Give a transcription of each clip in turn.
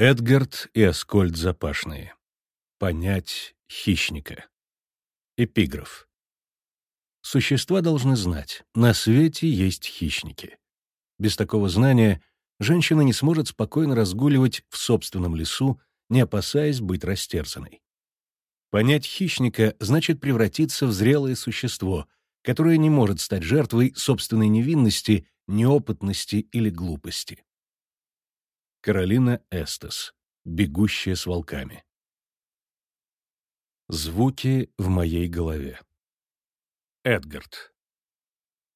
Эдгард и Аскольд Запашные. Понять хищника. Эпиграф. Существа должны знать, на свете есть хищники. Без такого знания женщина не сможет спокойно разгуливать в собственном лесу, не опасаясь быть растерзанной. Понять хищника значит превратиться в зрелое существо, которое не может стать жертвой собственной невинности, неопытности или глупости. Каролина Эстес. Бегущая с волками. Звуки в моей голове. Эдгард.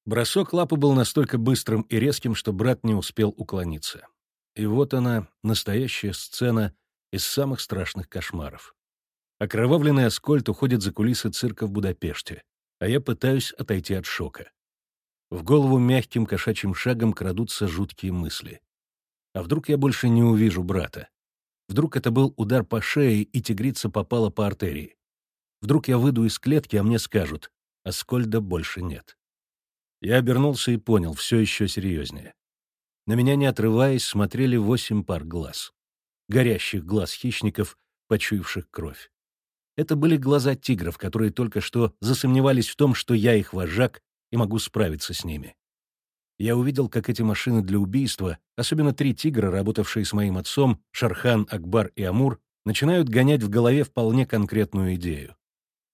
Бросок лапы был настолько быстрым и резким, что брат не успел уклониться. И вот она, настоящая сцена из самых страшных кошмаров. Окровавленный Аскольд уходит за кулисы цирка в Будапеште, а я пытаюсь отойти от шока. В голову мягким кошачьим шагом крадутся жуткие мысли. А вдруг я больше не увижу брата? Вдруг это был удар по шее, и тигрица попала по артерии? Вдруг я выйду из клетки, а мне скажут, Аскольда больше нет. Я обернулся и понял, все еще серьезнее. На меня, не отрываясь, смотрели восемь пар глаз. Горящих глаз хищников, почуявших кровь. Это были глаза тигров, которые только что засомневались в том, что я их вожак и могу справиться с ними я увидел, как эти машины для убийства, особенно три тигра, работавшие с моим отцом, Шархан, Акбар и Амур, начинают гонять в голове вполне конкретную идею.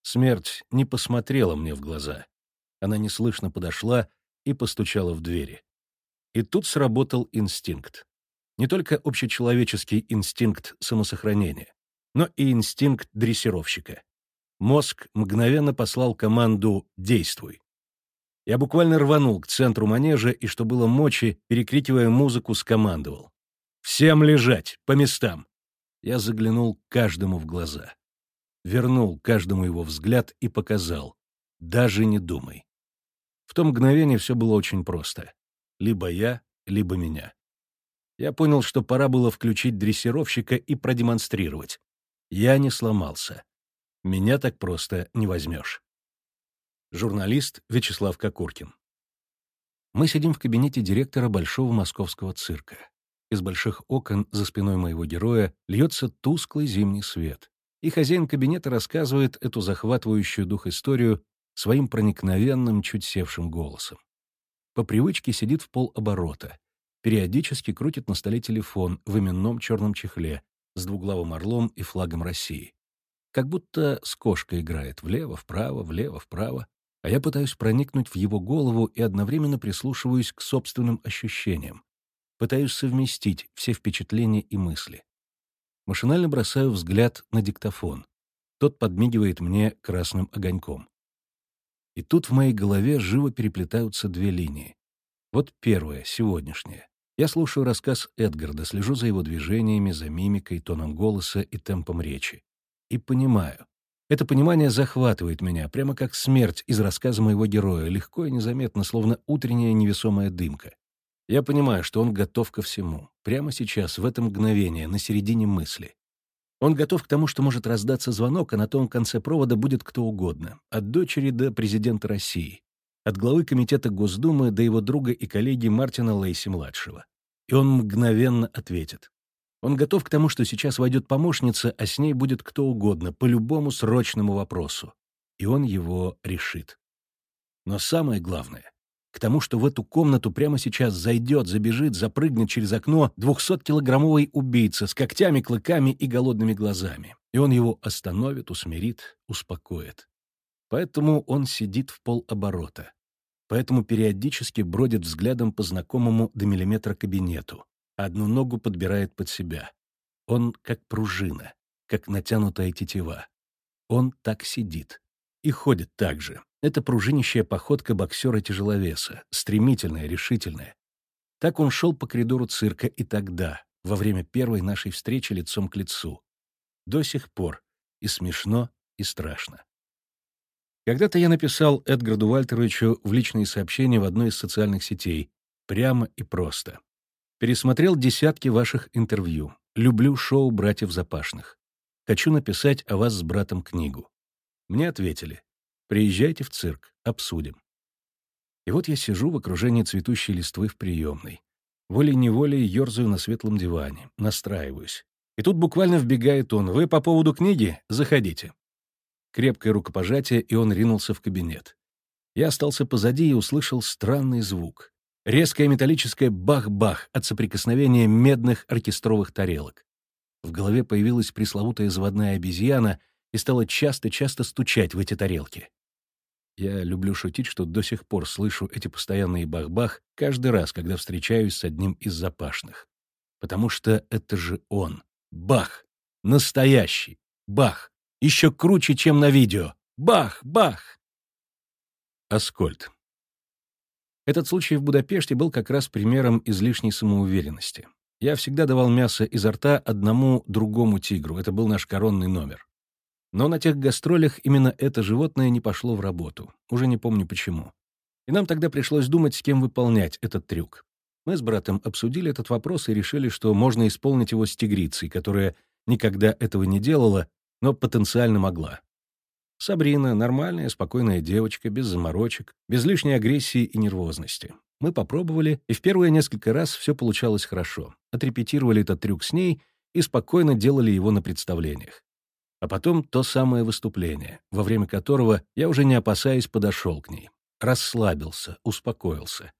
Смерть не посмотрела мне в глаза. Она неслышно подошла и постучала в двери. И тут сработал инстинкт. Не только общечеловеческий инстинкт самосохранения, но и инстинкт дрессировщика. Мозг мгновенно послал команду «действуй». Я буквально рванул к центру манежа и, что было мочи, перекрикивая музыку, скомандовал. «Всем лежать! По местам!» Я заглянул каждому в глаза. Вернул каждому его взгляд и показал. «Даже не думай». В то мгновение все было очень просто. Либо я, либо меня. Я понял, что пора было включить дрессировщика и продемонстрировать. Я не сломался. Меня так просто не возьмешь. Журналист Вячеслав Кокуркин. Мы сидим в кабинете директора Большого московского цирка. Из больших окон за спиной моего героя льется тусклый зимний свет. И хозяин кабинета рассказывает эту захватывающую дух историю своим проникновенным, чуть севшим голосом. По привычке сидит в полоборота. Периодически крутит на столе телефон в именном черном чехле с двуглавым орлом и флагом России. Как будто с кошкой играет влево-вправо, влево-вправо а я пытаюсь проникнуть в его голову и одновременно прислушиваюсь к собственным ощущениям. Пытаюсь совместить все впечатления и мысли. Машинально бросаю взгляд на диктофон. Тот подмигивает мне красным огоньком. И тут в моей голове живо переплетаются две линии. Вот первая, сегодняшняя. Я слушаю рассказ Эдгарда, слежу за его движениями, за мимикой, тоном голоса и темпом речи. И понимаю, это понимание захватывает меня, прямо как смерть из рассказа моего героя, легко и незаметно, словно утренняя невесомая дымка. Я понимаю, что он готов ко всему, прямо сейчас, в это мгновение, на середине мысли. Он готов к тому, что может раздаться звонок, а на том конце провода будет кто угодно, от дочери до президента России, от главы комитета Госдумы до его друга и коллеги Мартина Лейси-младшего. И он мгновенно ответит. Он готов к тому, что сейчас войдет помощница, а с ней будет кто угодно, по любому срочному вопросу. И он его решит. Но самое главное — к тому, что в эту комнату прямо сейчас зайдет, забежит, запрыгнет через окно двухсоткилограммовый убийца с когтями, клыками и голодными глазами. И он его остановит, усмирит, успокоит. Поэтому он сидит в полоборота. Поэтому периодически бродит взглядом по знакомому до миллиметра кабинету одну ногу подбирает под себя. Он как пружина, как натянутая тетива. Он так сидит. И ходит так же. Это пружинищая походка боксера-тяжеловеса, стремительная, решительная. Так он шел по коридору цирка и тогда, во время первой нашей встречи лицом к лицу. До сих пор. И смешно, и страшно. Когда-то я написал Эдгарду Вальтеровичу в личные сообщения в одной из социальных сетей, прямо и просто. Пересмотрел десятки ваших интервью. Люблю шоу «Братьев Запашных». Хочу написать о вас с братом книгу. Мне ответили. Приезжайте в цирк, обсудим. И вот я сижу в окружении цветущей листвы в приемной. Волей-неволей ерзаю на светлом диване, настраиваюсь. И тут буквально вбегает он. «Вы по поводу книги? Заходите». Крепкое рукопожатие, и он ринулся в кабинет. Я остался позади и услышал странный звук. Резкое металлическое бах-бах от соприкосновения медных оркестровых тарелок. В голове появилась пресловутая заводная обезьяна и стала часто-часто стучать в эти тарелки. Я люблю шутить, что до сих пор слышу эти постоянные бах-бах каждый раз, когда встречаюсь с одним из запашных. Потому что это же он. Бах! Настоящий! Бах! Еще круче, чем на видео! Бах! Бах! Аскольд. Этот случай в Будапеште был как раз примером излишней самоуверенности. Я всегда давал мясо изо рта одному другому тигру, это был наш коронный номер. Но на тех гастролях именно это животное не пошло в работу. Уже не помню почему. И нам тогда пришлось думать, с кем выполнять этот трюк. Мы с братом обсудили этот вопрос и решили, что можно исполнить его с тигрицей, которая никогда этого не делала, но потенциально могла. Сабрина — нормальная, спокойная девочка, без заморочек, без лишней агрессии и нервозности. Мы попробовали, и в первые несколько раз все получалось хорошо. Отрепетировали этот трюк с ней и спокойно делали его на представлениях. А потом то самое выступление, во время которого я уже не опасаясь подошел к ней. Расслабился, успокоился.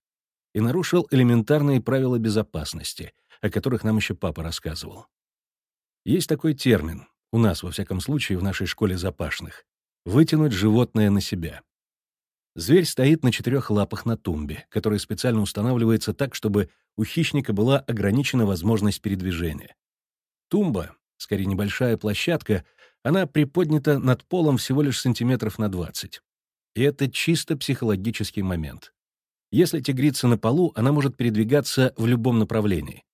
И нарушил элементарные правила безопасности, о которых нам еще папа рассказывал. Есть такой термин, у нас, во всяком случае, в нашей школе запашных — вытянуть животное на себя. Зверь стоит на четырех лапах на тумбе, которая специально устанавливается так, чтобы у хищника была ограничена возможность передвижения. Тумба, скорее небольшая площадка, она приподнята над полом всего лишь сантиметров на 20. И это чисто психологический момент. Если тигрица на полу, она может передвигаться в любом направлении.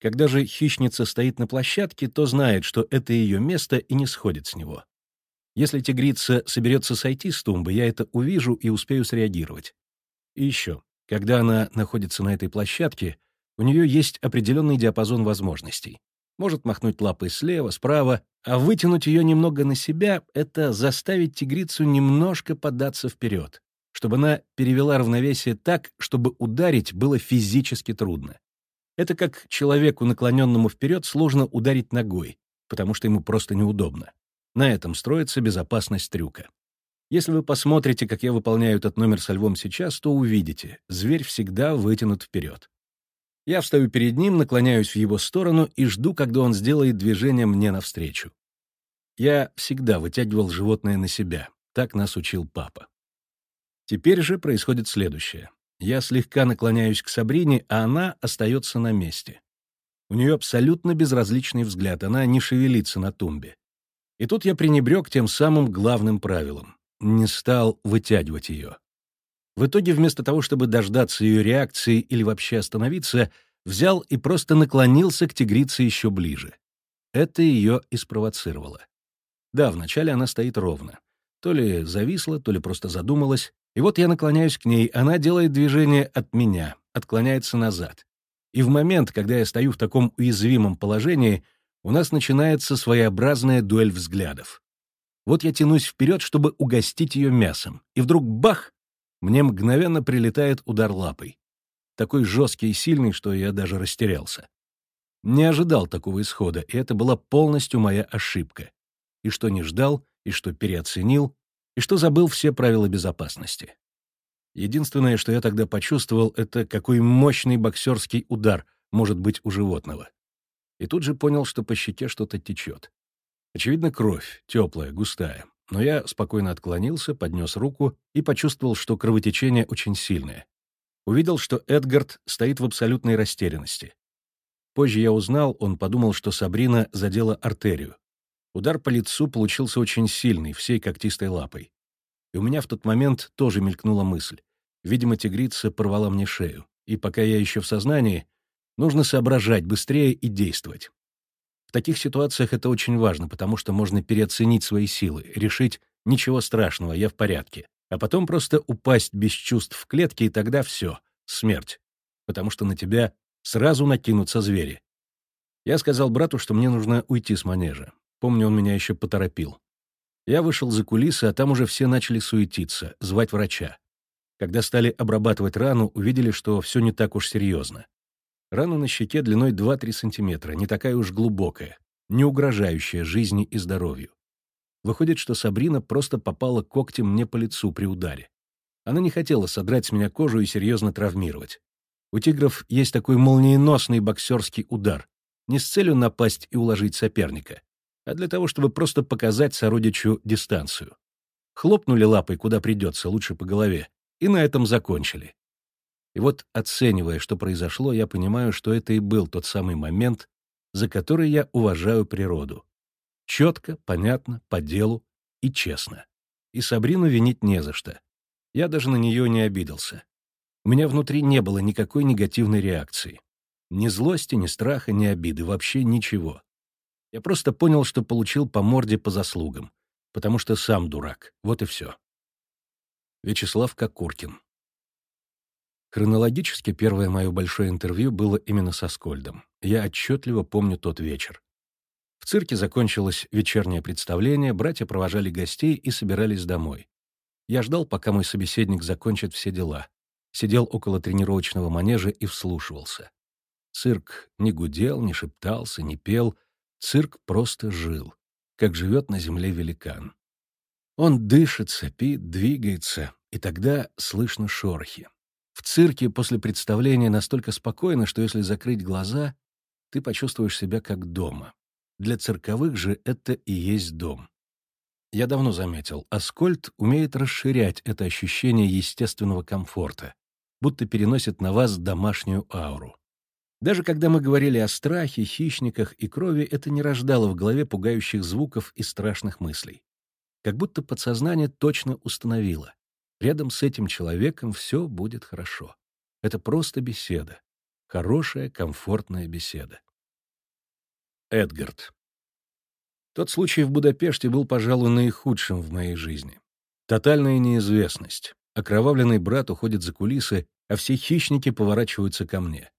Когда же хищница стоит на площадке, то знает, что это ее место и не сходит с него. Если тигрица соберется сойти с тумбы, я это увижу и успею среагировать. И еще, когда она находится на этой площадке, у нее есть определенный диапазон возможностей может махнуть лапой слева, справа, а вытянуть ее немного на себя — это заставить тигрицу немножко податься вперед, чтобы она перевела равновесие так, чтобы ударить было физически трудно. Это как человеку, наклоненному вперед, сложно ударить ногой, потому что ему просто неудобно. На этом строится безопасность трюка. Если вы посмотрите, как я выполняю этот номер со львом сейчас, то увидите, зверь всегда вытянут вперед. Я встаю перед ним, наклоняюсь в его сторону и жду, когда он сделает движение мне навстречу. Я всегда вытягивал животное на себя. Так нас учил папа. Теперь же происходит следующее. Я слегка наклоняюсь к Сабрине, а она остается на месте. У нее абсолютно безразличный взгляд, она не шевелится на тумбе. И тут я пренебрег тем самым главным правилом. Не стал вытягивать ее. В итоге, вместо того, чтобы дождаться ее реакции или вообще остановиться, взял и просто наклонился к тигрице еще ближе. Это ее и спровоцировало. Да, вначале она стоит ровно. То ли зависла, то ли просто задумалась. И вот я наклоняюсь к ней, она делает движение от меня, отклоняется назад. И в момент, когда я стою в таком уязвимом положении, у нас начинается своеобразная дуэль взглядов. Вот я тянусь вперед, чтобы угостить ее мясом, и вдруг бах! мне мгновенно прилетает удар лапой. Такой жесткий и сильный, что я даже растерялся. Не ожидал такого исхода, и это была полностью моя ошибка. И что не ждал, и что переоценил, и что забыл все правила безопасности. Единственное, что я тогда почувствовал, это какой мощный боксерский удар может быть у животного. И тут же понял, что по щеке что-то течет. Очевидно, кровь, теплая, густая но я спокойно отклонился, поднес руку и почувствовал, что кровотечение очень сильное. Увидел, что Эдгард стоит в абсолютной растерянности. Позже я узнал, он подумал, что Сабрина задела артерию. Удар по лицу получился очень сильный, всей когтистой лапой. И у меня в тот момент тоже мелькнула мысль. Видимо, тигрица порвала мне шею. И пока я еще в сознании, нужно соображать быстрее и действовать. В таких ситуациях это очень важно, потому что можно переоценить свои силы, решить «ничего страшного, я в порядке», а потом просто упасть без чувств в клетке, и тогда все, смерть, потому что на тебя сразу накинутся звери. Я сказал брату, что мне нужно уйти с манежа. Помню, он меня еще поторопил. Я вышел за кулисы, а там уже все начали суетиться, звать врача. Когда стали обрабатывать рану, увидели, что все не так уж серьезно. Рана на щеке длиной 2-3 сантиметра, не такая уж глубокая. не угрожающая жизни и здоровью. Выходит, что Сабрина просто попала когтем мне по лицу при ударе. Она не хотела содрать с меня кожу и серьезно травмировать. У тигров есть такой молниеносный боксерский удар, не с целью напасть и уложить соперника, а для того, чтобы просто показать сородичу дистанцию. Хлопнули лапой, куда придется, лучше по голове, и на этом закончили. И вот, оценивая, что произошло, я понимаю, что это и был тот самый момент, за который я уважаю природу. Четко, понятно, по делу и честно. И Сабрину винить не за что. Я даже на нее не обиделся. У меня внутри не было никакой негативной реакции. Ни злости, ни страха, ни обиды, вообще ничего. Я просто понял, что получил по морде по заслугам, потому что сам дурак, вот и все. Вячеслав Кокуркин Хронологически первое мое большое интервью было именно со Скольдом. Я отчетливо помню тот вечер. В цирке закончилось вечернее представление, братья провожали гостей и собирались домой. Я ждал, пока мой собеседник закончит все дела. Сидел около тренировочного манежа и вслушивался. Цирк не гудел, не шептался, не пел. Цирк просто жил, как живет на земле великан. Он дышит, сопит, двигается, и тогда слышно шорохи. В цирке после представления настолько спокойно, что если закрыть глаза, ты почувствуешь себя как дома. Для цирковых же это и есть дом. Я давно заметил, Аскольд умеет расширять это ощущение естественного комфорта, будто переносит на вас домашнюю ауру. Даже когда мы говорили о страхе, хищниках и крови, это не рождало в голове пугающих звуков и страшных мыслей. Как будто подсознание точно установило. Рядом с этим человеком все будет хорошо. Это просто беседа. Хорошая, комфортная беседа. Эдгард. Тот случай в Будапеште был, пожалуй, наихудшим в моей жизни. Тотальная неизвестность. Окровавленный брат уходит за кулисы, а все хищники поворачиваются ко мне.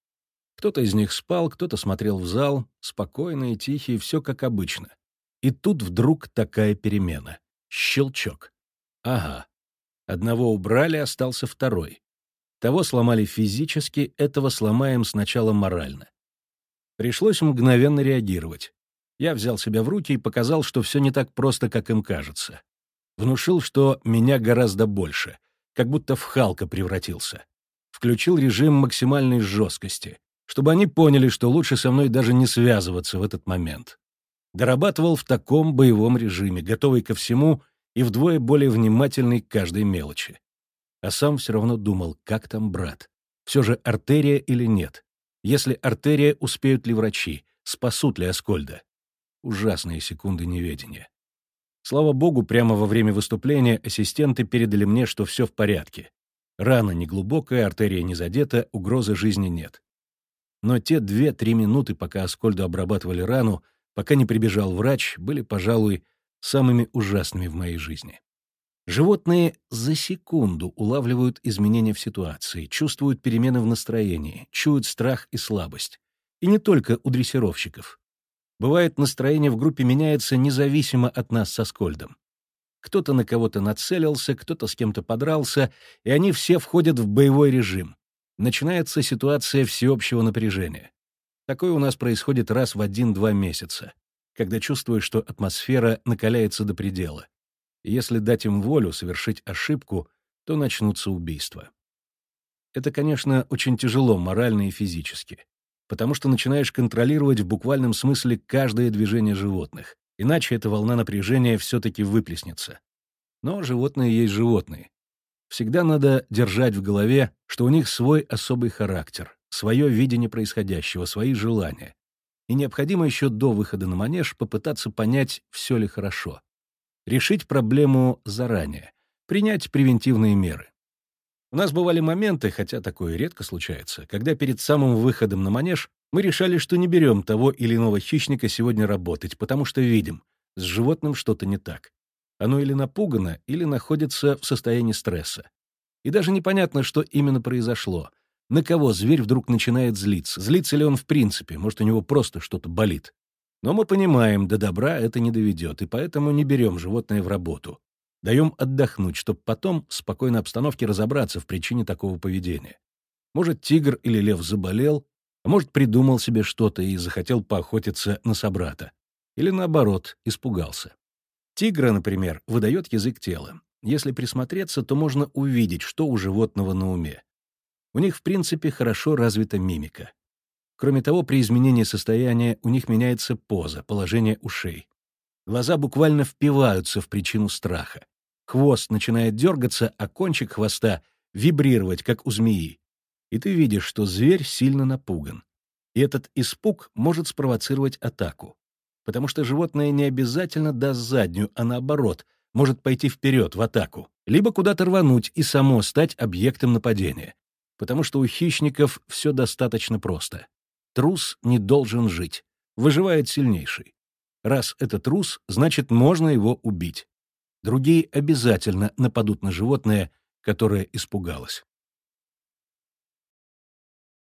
Кто-то из них спал, кто-то смотрел в зал, спокойный и тихий, все как обычно. И тут вдруг такая перемена. Щелчок. Ага. Одного убрали, остался второй. Того сломали физически, этого сломаем сначала морально. Пришлось мгновенно реагировать. Я взял себя в руки и показал, что все не так просто, как им кажется. Внушил, что меня гораздо больше, как будто в Халка превратился. Включил режим максимальной жесткости, чтобы они поняли, что лучше со мной даже не связываться в этот момент. Дорабатывал в таком боевом режиме, готовый ко всему и вдвое более внимательный к каждой мелочи. А сам все равно думал, как там брат? Все же артерия или нет? Если артерия, успеют ли врачи? Спасут ли Аскольда? Ужасные секунды неведения. Слава богу, прямо во время выступления ассистенты передали мне, что все в порядке. Рана неглубокая, артерия не задета, угрозы жизни нет. Но те две-три минуты, пока Аскольду обрабатывали рану, пока не прибежал врач, были, пожалуй, самыми ужасными в моей жизни. Животные за секунду улавливают изменения в ситуации, чувствуют перемены в настроении, чуют страх и слабость. И не только у дрессировщиков. Бывает, настроение в группе меняется независимо от нас со Скольдом. Кто-то на кого-то нацелился, кто-то с кем-то подрался, и они все входят в боевой режим. Начинается ситуация всеобщего напряжения. Такое у нас происходит раз в один-два месяца, когда чувствуешь, что атмосфера накаляется до предела если дать им волю совершить ошибку, то начнутся убийства. Это, конечно, очень тяжело морально и физически, потому что начинаешь контролировать в буквальном смысле каждое движение животных, иначе эта волна напряжения все-таки выплеснется. Но животные есть животные. Всегда надо держать в голове, что у них свой особый характер, свое видение происходящего, свои желания. И необходимо еще до выхода на манеж попытаться понять, все ли хорошо решить проблему заранее, принять превентивные меры. У нас бывали моменты, хотя такое редко случается, когда перед самым выходом на манеж мы решали, что не берем того или иного хищника сегодня работать, потому что видим, с животным что-то не так. Оно или напугано, или находится в состоянии стресса. И даже непонятно, что именно произошло. На кого зверь вдруг начинает злиться? Злится ли он в принципе? Может, у него просто что-то болит? Но мы понимаем, до добра это не доведет, и поэтому не берем животное в работу. Даем отдохнуть, чтобы потом в спокойной обстановке разобраться в причине такого поведения. Может, тигр или лев заболел, а может, придумал себе что-то и захотел поохотиться на собрата. Или наоборот, испугался. Тигра, например, выдает язык тела. Если присмотреться, то можно увидеть, что у животного на уме. У них, в принципе, хорошо развита мимика. Кроме того, при изменении состояния у них меняется поза, положение ушей. Глаза буквально впиваются в причину страха. Хвост начинает дергаться, а кончик хвоста вибрировать, как у змеи. И ты видишь, что зверь сильно напуган. И этот испуг может спровоцировать атаку. Потому что животное не обязательно даст заднюю, а наоборот, может пойти вперед в атаку, либо куда-то рвануть и само стать объектом нападения. Потому что у хищников все достаточно просто. Трус не должен жить. Выживает сильнейший. Раз это трус, значит, можно его убить. Другие обязательно нападут на животное, которое испугалось.